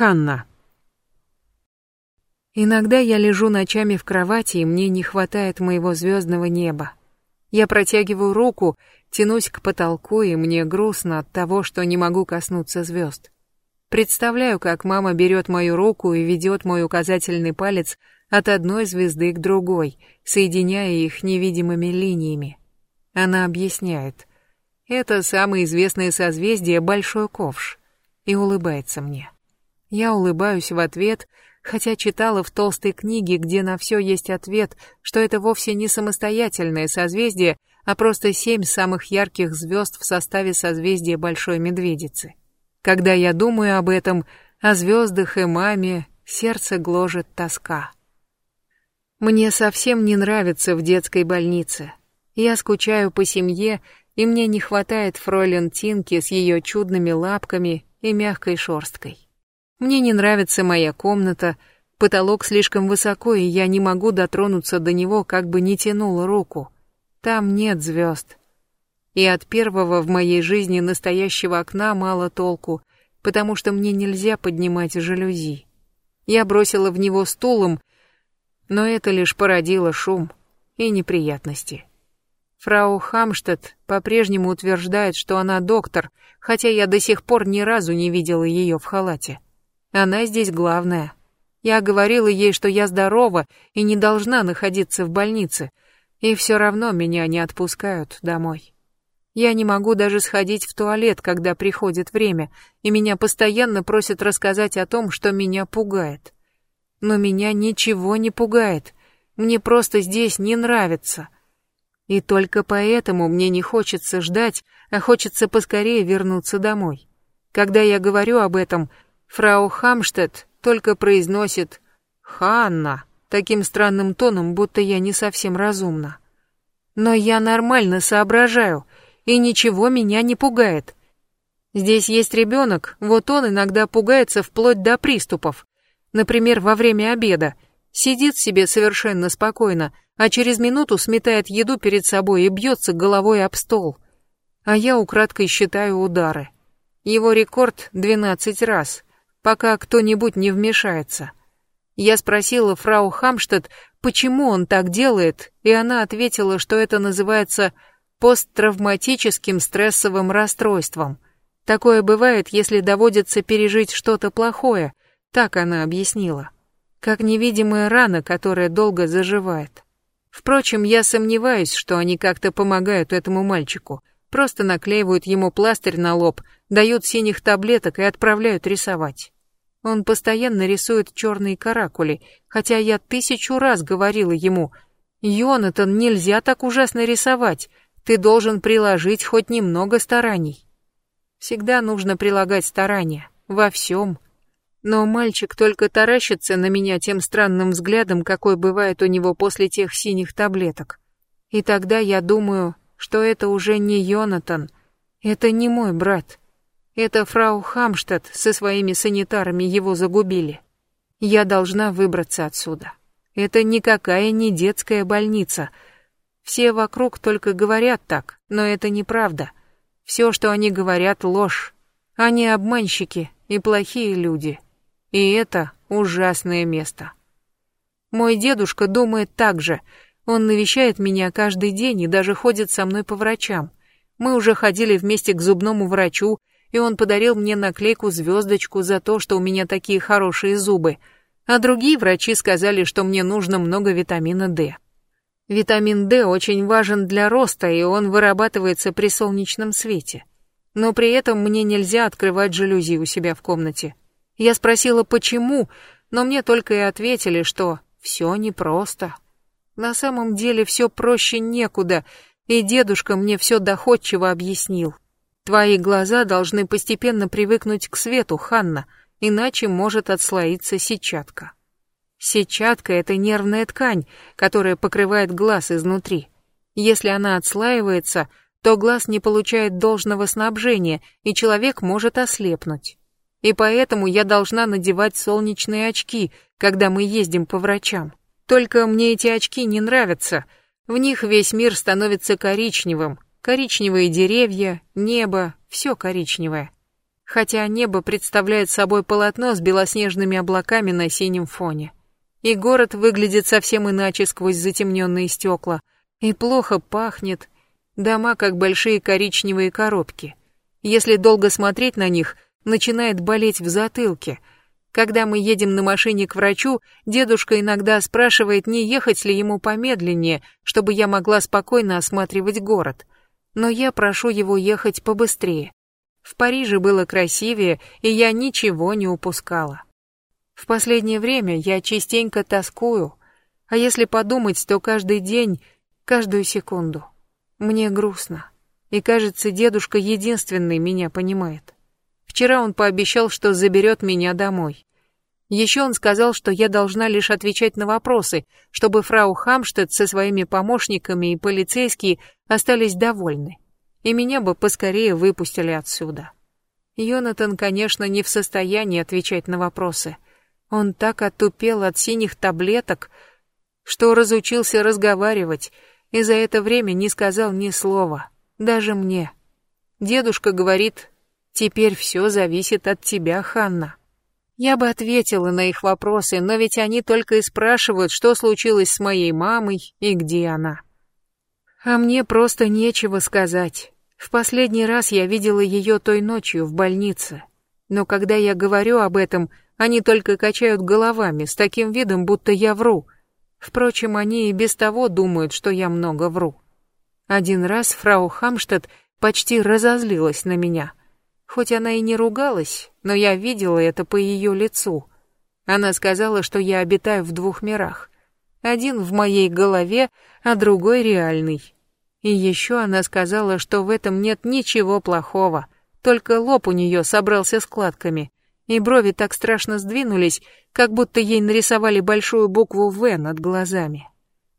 Ханна. Иногда я лежу ночами в кровати, и мне не хватает моего звездного неба. Я протягиваю руку, тянусь к потолку, и мне грустно от того, что не могу коснуться звезд. Представляю, как мама берет мою руку и ведет мой указательный палец от одной звезды к другой, соединяя их невидимыми линиями. Она объясняет. Это самое известное созвездие Большой Ковш. И улыбается мне. Я улыбаюсь в ответ, хотя читала в толстой книге, где на все есть ответ, что это вовсе не самостоятельное созвездие, а просто семь самых ярких звезд в составе созвездия Большой Медведицы. Когда я думаю об этом, о звездах и маме, сердце гложет тоска. Мне совсем не нравится в детской больнице. Я скучаю по семье, и мне не хватает фройлен Тинки с ее чудными лапками и мягкой шерсткой. Мне не нравится моя комната, потолок слишком высоко, и я не могу дотронуться до него, как бы не тянула руку. Там нет звезд. И от первого в моей жизни настоящего окна мало толку, потому что мне нельзя поднимать жалюзи. Я бросила в него стулом, но это лишь породило шум и неприятности. Фрау Хамштедт по-прежнему утверждает, что она доктор, хотя я до сих пор ни разу не видела ее в халате. Она здесь главная. Я говорила ей, что я здорова и не должна находиться в больнице, и все равно меня не отпускают домой. Я не могу даже сходить в туалет, когда приходит время, и меня постоянно просят рассказать о том, что меня пугает. Но меня ничего не пугает. Мне просто здесь не нравится. И только поэтому мне не хочется ждать, а хочется поскорее вернуться домой. Когда я говорю об этом, фрау Хамштедт только произносит «Ханна» таким странным тоном, будто я не совсем разумна. Но я нормально соображаю, и ничего меня не пугает. Здесь есть ребенок, вот он иногда пугается вплоть до приступов. Например, во время обеда. Сидит себе совершенно спокойно, а через минуту сметает еду перед собой и бьется головой об стол. А я украдкой считаю удары. Его рекорд 12 раз, пока кто-нибудь не вмешается. Я спросила фрау Хамштедт, почему он так делает, и она ответила, что это называется посттравматическим стрессовым расстройством. Такое бывает, если доводится пережить что-то плохое, так она объяснила. Как невидимая рана, которая долго заживает. Впрочем, я сомневаюсь, что они как-то помогают этому мальчику. Просто наклеивают ему пластырь на лоб, дают синих таблеток и отправляют рисовать. Он постоянно рисует черные каракули, хотя я тысячу раз говорила ему, «Йонатан, нельзя так ужасно рисовать, ты должен приложить хоть немного стараний». Всегда нужно прилагать старания, во всем. Но мальчик только таращится на меня тем странным взглядом, какой бывает у него после тех синих таблеток. И тогда я думаю, что это уже не Йонатан, это не мой брат. Это фрау Хамштадт со своими санитарами его загубили. Я должна выбраться отсюда. Это никакая не детская больница. Все вокруг только говорят так, но это неправда. Все, что они говорят, ложь. Они обманщики и плохие люди. И это ужасное место. Мой дедушка думает так же. Он навещает меня каждый день и даже ходит со мной по врачам. Мы уже ходили вместе к зубному врачу, и он подарил мне наклейку-звездочку за то, что у меня такие хорошие зубы. А другие врачи сказали, что мне нужно много витамина D. Витамин D очень важен для роста, и он вырабатывается при солнечном свете. Но при этом мне нельзя открывать жалюзи у себя в комнате. Я спросила, почему, но мне только и ответили, что все непросто. На самом деле все проще некуда, и дедушка мне все доходчиво объяснил. Твои глаза должны постепенно привыкнуть к свету, Ханна, иначе может отслоиться сетчатка. Сетчатка — это нервная ткань, которая покрывает глаз изнутри. Если она отслаивается, то глаз не получает должного снабжения, и человек может ослепнуть и поэтому я должна надевать солнечные очки, когда мы ездим по врачам. Только мне эти очки не нравятся. В них весь мир становится коричневым. Коричневые деревья, небо, все коричневое. хотя небо представляет собой полотно с белоснежными облаками на синем фоне. И город выглядит совсем иначе сквозь затемненные стекла, и плохо пахнет, дома как большие коричневые коробки. Если долго смотреть на них, начинает болеть в затылке. Когда мы едем на машине к врачу, дедушка иногда спрашивает, не ехать ли ему помедленнее, чтобы я могла спокойно осматривать город. Но я прошу его ехать побыстрее. В Париже было красивее, и я ничего не упускала. В последнее время я частенько тоскую, а если подумать, то каждый день, каждую секунду. Мне грустно, и кажется, дедушка единственный меня понимает. Вчера он пообещал, что заберет меня домой. Еще он сказал, что я должна лишь отвечать на вопросы, чтобы фрау Хамштедт со своими помощниками и полицейские остались довольны и меня бы поскорее выпустили отсюда. Йонатан, конечно, не в состоянии отвечать на вопросы. Он так отупел от синих таблеток, что разучился разговаривать, и за это время не сказал ни слова, даже мне. Дедушка говорит, теперь все зависит от тебя, Ханна. Я бы ответила на их вопросы, но ведь они только и спрашивают, что случилось с моей мамой и где она. А мне просто нечего сказать. В последний раз я видела ее той ночью в больнице. Но когда я говорю об этом, они только качают головами с таким видом, будто я вру. Впрочем, они и без того думают, что я много вру. Один раз фрау Хамштадт почти разозлилась на меня. Хоть она и не ругалась, но я видела это по ее лицу. Она сказала, что я обитаю в двух мирах. Один в моей голове, а другой реальный. И еще она сказала, что в этом нет ничего плохого, только лоб у нее собрался складками, и брови так страшно сдвинулись, как будто ей нарисовали большую букву «В» над глазами.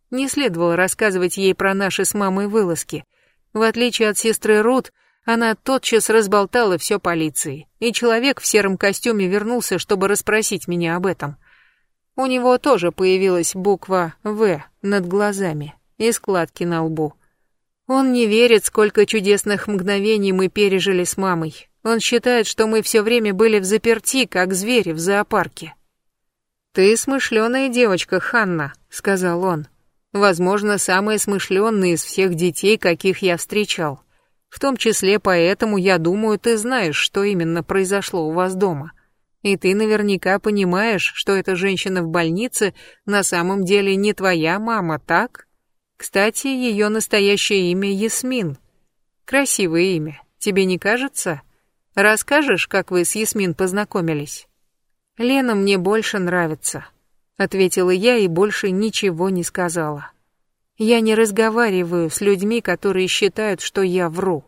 Не следовало рассказывать ей про наши с мамой вылазки. В отличие от сестры Рут, она тотчас разболтала все полиции, и человек в сером костюме вернулся, чтобы расспросить меня об этом. У него тоже появилась буква «В» над глазами и складки на лбу. Он не верит, сколько чудесных мгновений мы пережили с мамой. Он считает, что мы все время были в заперти, как звери в зоопарке. «Ты смышленая девочка, Ханна», — сказал он. «Возможно, самая смышленная из всех детей, каких я встречал. В том числе поэтому, я думаю, ты знаешь, что именно произошло у вас дома. И ты наверняка понимаешь, что эта женщина в больнице на самом деле не твоя мама, так?» Кстати, ее настоящее имя Ясмин. Красивое имя, тебе не кажется? Расскажешь, как вы с Ясмин познакомились? Лена мне больше нравится, ответила я и больше ничего не сказала. Я не разговариваю с людьми, которые считают, что я вру.